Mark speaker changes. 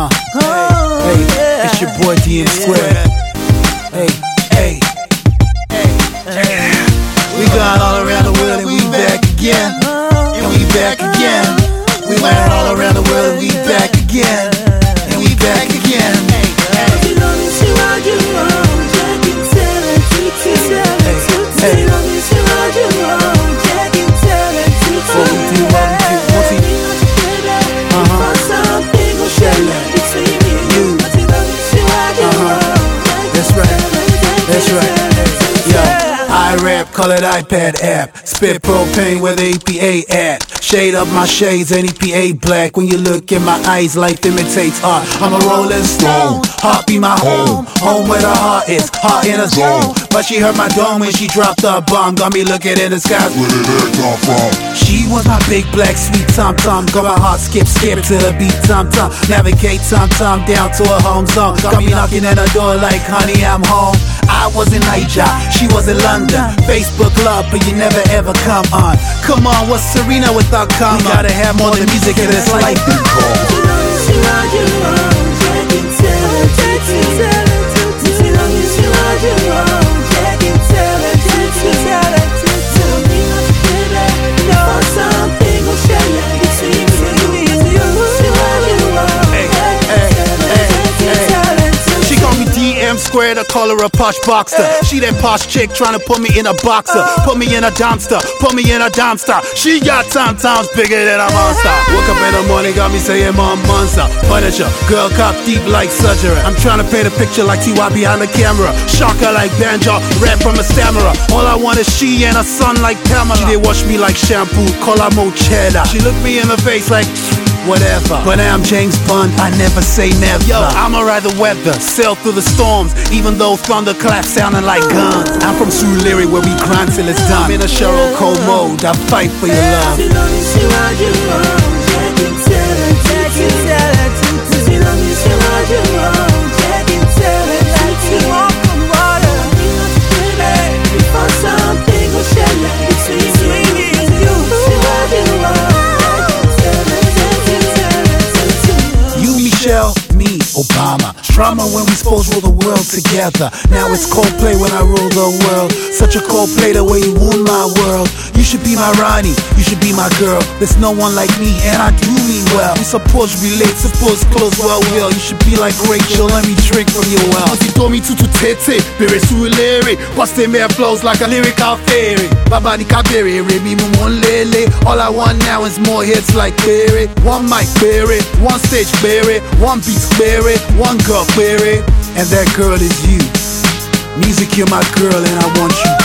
Speaker 1: Uh, hey, hey, it's your boy DM Square. Hey, hey, hey. We gone all around the world and we back again. And we back again. We went all around the world and we back again. That's right. That's right. Yo, I rap, call it iPad app. Spit propane where the EPA at. Shade up my shades and EPA black. When you look in my eyes, life imitates art. I'm a rolling stone. Heart be my home. Home where the heart is. Heart in a zone. But she heard my dome when she dropped the bomb. Got me looking in the sky.
Speaker 2: Where did it come from?
Speaker 1: Was my big black sweet tom tom. Got my heart skip skip to the beat tom tom. Navigate tom tom down to a home zone. Got me knocking at her door like honey I'm home. I was in Niger, she was in London. Facebook love, but you never ever come on. Come on, what's Serena without comma? We gotta have more than music in this life. Squared, I call her a posh boxer. Eh. She that posh chick trying to put me in a boxer. Eh. Put me in a dumpster, put me in a dumpster. She got time times bigger than a eh. monster. Woke up in the morning, got me saying my monster. Punisher, girl cop deep like surgery. I'm trying to paint a picture like TY behind the camera. Shocker like banjo, rap from a stammerer. All I want is she and a son like Pamela. She did wash me like shampoo, call her Mo Cheddar. She looked me in the face like whatever. But I'm James Bond, I never say never. Yo, I'ma ride the weather, sail through the storms, even though thunderclaps sounding like guns. I'm from Suliri where we grind till it's done. I'm in a Cheryl Cole mode, I fight for your love. Michelle, me, Obama. Drama when we supposed to rule the world together. Now it's Coldplay when I rule the world. Such a Coldplay the way you wound my world. You should be my Ronnie, you should be my girl. There's no one like me, and I do mean well. We supposed to relate, supposed close well, will. You should be like Rachel, let me drink from your well. Cause you told me to to tete, bere suleri, busting mere flows like a lyrical fairy. Baba di kabere, me one lele. All I want now is more hits like Berry. One mic Berry, one stage Berry, one beat Berry, one girl Berry, and that girl is you. Music, you're my girl, and I want you.